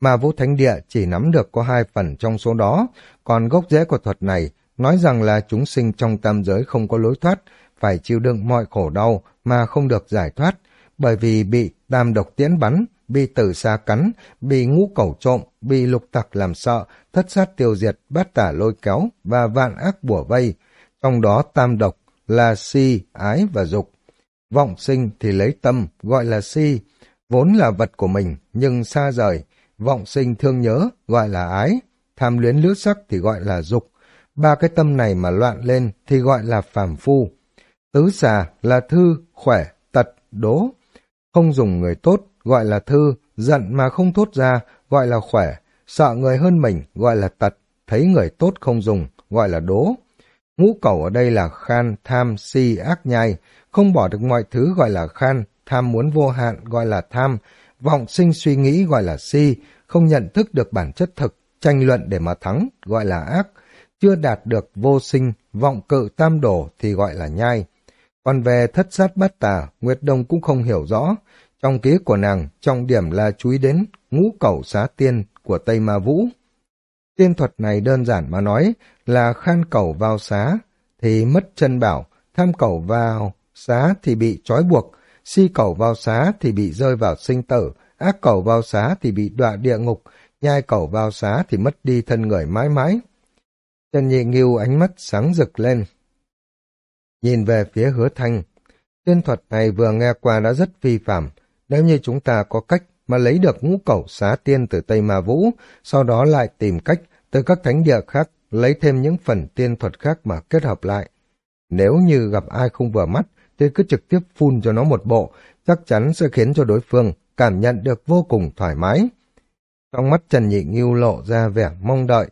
Mà Vũ Thánh Địa chỉ nắm được có hai phần trong số đó, còn gốc rễ của thuật này nói rằng là chúng sinh trong tam giới không có lối thoát, phải chịu đựng mọi khổ đau mà không được giải thoát, bởi vì bị tam độc tiễn bắn, bị tử xa cắn, bị ngũ cẩu trộm, bị lục tặc làm sợ, thất sát tiêu diệt, bát tả lôi kéo và vạn ác bủa vây. Trong đó tam độc là si, ái và dục. Vọng sinh thì lấy tâm, gọi là si, vốn là vật của mình nhưng xa rời. Vọng sinh thương nhớ, gọi là ái. Tham luyến lướt sắc thì gọi là dục. Ba cái tâm này mà loạn lên thì gọi là phàm phu. Tứ xà là thư, khỏe, tật, đố. Không dùng người tốt, gọi là thư, giận mà không thốt ra, gọi là khỏe, sợ người hơn mình, gọi là tật, thấy người tốt không dùng, gọi là đố. Ngũ cầu ở đây là khan, tham, si, ác nhai, không bỏ được mọi thứ gọi là khan, tham muốn vô hạn gọi là tham, vọng sinh suy nghĩ gọi là si, không nhận thức được bản chất thực, tranh luận để mà thắng gọi là ác, chưa đạt được vô sinh, vọng cự tam đổ thì gọi là nhai. Còn về thất sát bát tà, Nguyệt Đông cũng không hiểu rõ, trong ký của nàng, trọng điểm là chú ý đến ngũ cẩu xá tiên của Tây Ma Vũ. Tiên thuật này đơn giản mà nói là khan cẩu vào xá thì mất chân bảo, tham cẩu vào xá thì bị trói buộc, si cẩu vào xá thì bị rơi vào sinh tử, ác cẩu vào xá thì bị đọa địa ngục, nhai cẩu vào xá thì mất đi thân người mãi mãi. Trần Nhị Nghiêu ánh mắt sáng rực lên. Nhìn về phía hứa thanh, tiên thuật này vừa nghe qua đã rất vi phạm, nếu như chúng ta có cách mà lấy được ngũ cẩu xá tiên từ Tây Ma Vũ, sau đó lại tìm cách từ các thánh địa khác lấy thêm những phần tiên thuật khác mà kết hợp lại. Nếu như gặp ai không vừa mắt, thì cứ trực tiếp phun cho nó một bộ, chắc chắn sẽ khiến cho đối phương cảm nhận được vô cùng thoải mái. Trong mắt Trần Nhị Nghiêu lộ ra vẻ mong đợi.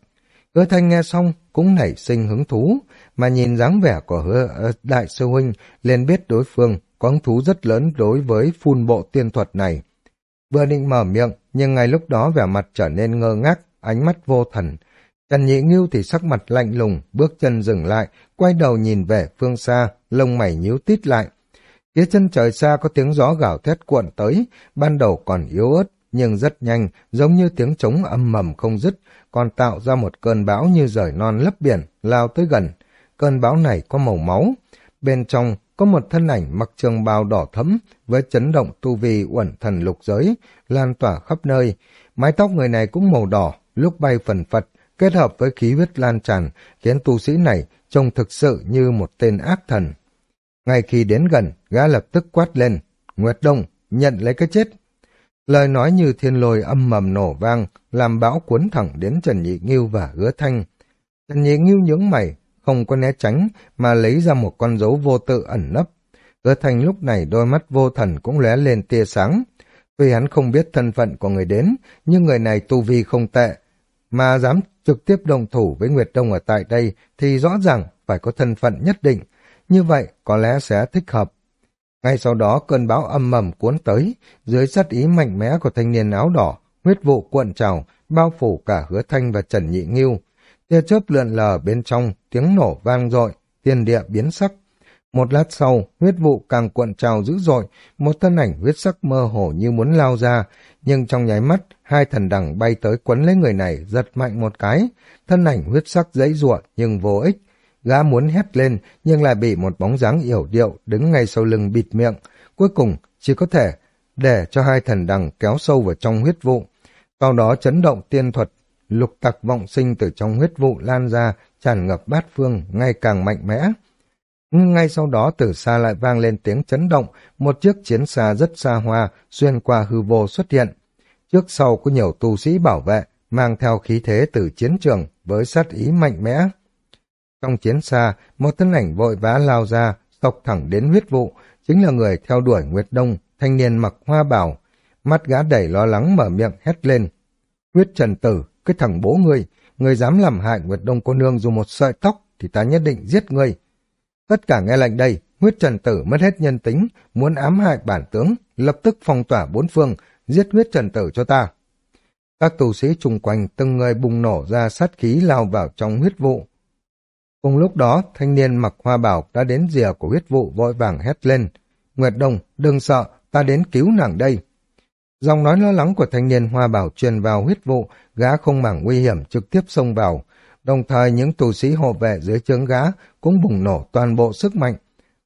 Hứa Thanh nghe xong cũng nảy sinh hứng thú, mà nhìn dáng vẻ của hứa ờ, đại sư huynh liền biết đối phương có hứng thú rất lớn đối với phun bộ tiên thuật này. Vừa định mở miệng, nhưng ngay lúc đó vẻ mặt trở nên ngơ ngác, ánh mắt vô thần. Trần Nhị Ngưu thì sắc mặt lạnh lùng, bước chân dừng lại, quay đầu nhìn về phương xa, lông mày nhíu tít lại. Phía chân trời xa có tiếng gió gào thét cuộn tới, ban đầu còn yếu ớt, nhưng rất nhanh, giống như tiếng trống âm mầm không dứt, còn tạo ra một cơn bão như rời non lấp biển, lao tới gần. Cơn bão này có màu máu, bên trong có một thân ảnh mặc trường bào đỏ thẫm với chấn động tu vi uẩn thần lục giới, lan tỏa khắp nơi. Mái tóc người này cũng màu đỏ, lúc bay phần phật, kết hợp với khí huyết lan tràn, khiến tu sĩ này trông thực sự như một tên ác thần. Ngay khi đến gần, gã lập tức quát lên, Nguyệt Đông, nhận lấy cái chết. Lời nói như thiên lôi âm mầm nổ vang, làm bão cuốn thẳng đến Trần Nhị Nghiêu và Hứa Thanh. Trần Nhị Nghiêu nhướng mày, không có né tránh, mà lấy ra một con dấu vô tự ẩn nấp. Hứa Thanh lúc này đôi mắt vô thần cũng lóe lên tia sáng. Tuy hắn không biết thân phận của người đến, nhưng người này tu vi không tệ, mà dám trực tiếp đồng thủ với Nguyệt Đông ở tại đây thì rõ ràng phải có thân phận nhất định. Như vậy có lẽ sẽ thích hợp. Ngay sau đó cơn bão âm mầm cuốn tới, dưới sát ý mạnh mẽ của thanh niên áo đỏ, huyết vụ cuộn trào, bao phủ cả hứa thanh và Trần Nhị Nghiêu. Tia chớp lượn lờ bên trong, tiếng nổ vang dội, thiên địa biến sắc. Một lát sau, huyết vụ càng cuộn trào dữ dội, một thân ảnh huyết sắc mơ hồ như muốn lao ra, nhưng trong nháy mắt, hai thần đẳng bay tới quấn lấy người này, giật mạnh một cái, thân ảnh huyết sắc dãy ruộng nhưng vô ích. Gã muốn hét lên, nhưng lại bị một bóng dáng yểu điệu đứng ngay sau lưng bịt miệng. Cuối cùng, chỉ có thể để cho hai thần đằng kéo sâu vào trong huyết vụ. Sau đó chấn động tiên thuật, lục tặc vọng sinh từ trong huyết vụ lan ra, tràn ngập bát phương, ngày càng mạnh mẽ. Nhưng ngay sau đó từ xa lại vang lên tiếng chấn động, một chiếc chiến xa rất xa hoa, xuyên qua hư vô xuất hiện. Trước sau có nhiều tu sĩ bảo vệ, mang theo khí thế từ chiến trường với sát ý mạnh mẽ. Trong chiến xa, một thân ảnh vội vã lao ra, sộc thẳng đến huyết vụ, chính là người theo đuổi Nguyệt Đông, thanh niên mặc hoa bảo. Mắt gã đẩy lo lắng mở miệng hét lên. Huyết trần tử, cái thằng bố ngươi, ngươi dám làm hại Nguyệt Đông cô nương dù một sợi tóc thì ta nhất định giết ngươi. Tất cả nghe lệnh đây, huyết trần tử mất hết nhân tính, muốn ám hại bản tướng, lập tức phong tỏa bốn phương, giết huyết trần tử cho ta. Các tù sĩ chung quanh từng người bùng nổ ra sát khí lao vào trong huyết vụ. Cùng lúc đó, thanh niên mặc hoa bảo đã đến rìa của huyết vụ vội vàng hét lên. Nguyệt Đông, đừng sợ, ta đến cứu nàng đây. Dòng nói lo lắng của thanh niên hoa bảo truyền vào huyết vụ, gã không mảng nguy hiểm trực tiếp xông vào. Đồng thời những tù sĩ hộ vệ dưới trướng gã cũng bùng nổ toàn bộ sức mạnh.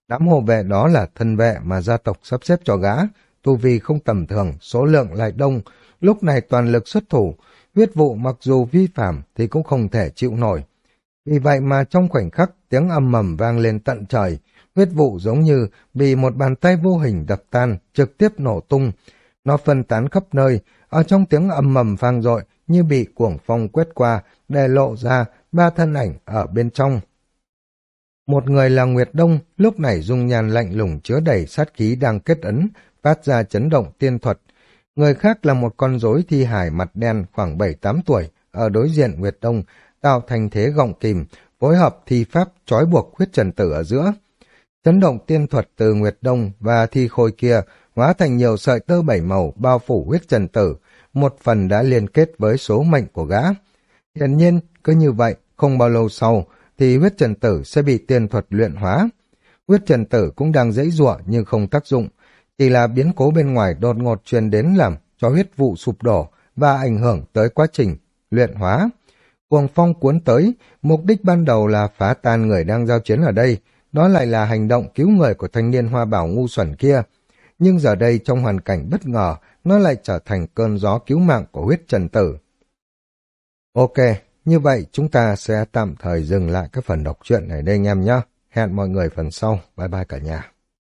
Đám hộ vệ đó là thân vệ mà gia tộc sắp xếp cho gã, tu vi không tầm thường, số lượng lại đông, lúc này toàn lực xuất thủ, huyết vụ mặc dù vi phạm thì cũng không thể chịu nổi. Vì vậy mà trong khoảnh khắc tiếng âm mầm vang lên tận trời, huyết vụ giống như bị một bàn tay vô hình đập tan, trực tiếp nổ tung. Nó phân tán khắp nơi, ở trong tiếng âm mầm vang dội như bị cuồng phong quét qua, để lộ ra ba thân ảnh ở bên trong. Một người là Nguyệt Đông, lúc này dung nhàn lạnh lùng chứa đầy sát khí đang kết ấn, phát ra chấn động tiên thuật. Người khác là một con rối thi hải mặt đen khoảng 7-8 tuổi, ở đối diện Nguyệt Đông, tạo thành thế gọng kìm, phối hợp thi pháp trói buộc huyết trần tử ở giữa. Chấn động tiên thuật từ Nguyệt Đông và thi khôi kia hóa thành nhiều sợi tơ bảy màu bao phủ huyết trần tử, một phần đã liên kết với số mệnh của gã. Hiển nhiên, cứ như vậy, không bao lâu sau, thì huyết trần tử sẽ bị tiên thuật luyện hóa. Huyết trần tử cũng đang dãy giụa nhưng không tác dụng, chỉ là biến cố bên ngoài đột ngột truyền đến làm cho huyết vụ sụp đổ và ảnh hưởng tới quá trình luyện hóa. Cuồng phong cuốn tới, mục đích ban đầu là phá tan người đang giao chiến ở đây, đó lại là hành động cứu người của thanh niên hoa bảo ngu xuẩn kia. Nhưng giờ đây trong hoàn cảnh bất ngờ, nó lại trở thành cơn gió cứu mạng của huyết trần tử. Ok, như vậy chúng ta sẽ tạm thời dừng lại các phần đọc truyện này đây anh em nhé. Hẹn mọi người phần sau. Bye bye cả nhà.